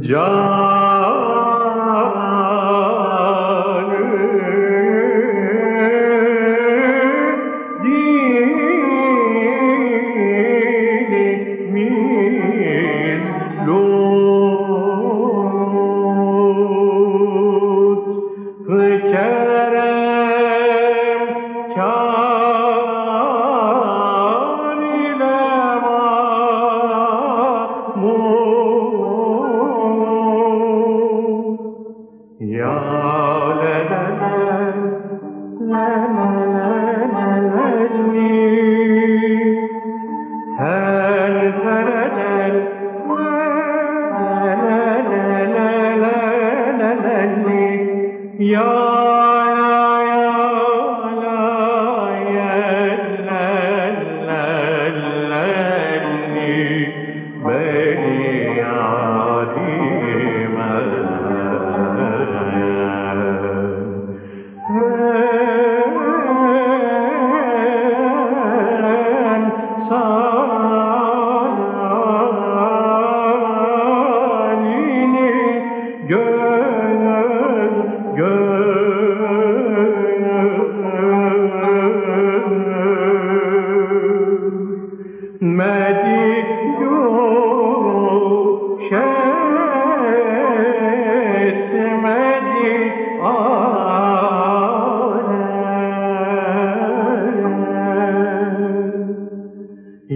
Ja. sağ